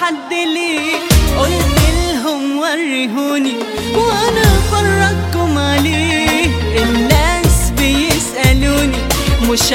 حد لي. قلت لهم وريهوني وأنا افرجكم عليه. الناس بيسألوني مش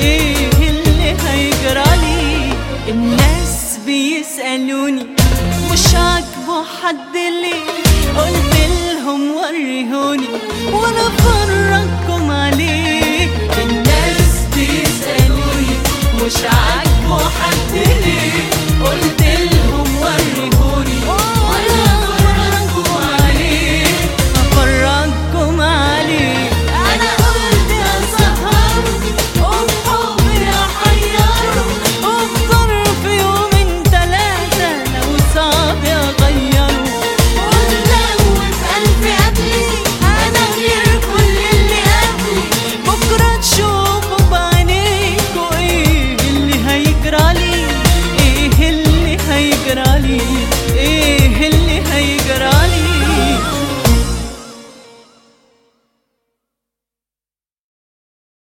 إيه اللي هيجرالي الناس بيسألوني مش عاجبه حد ليه؟ قلت لهم وريهوني وأنا فاضي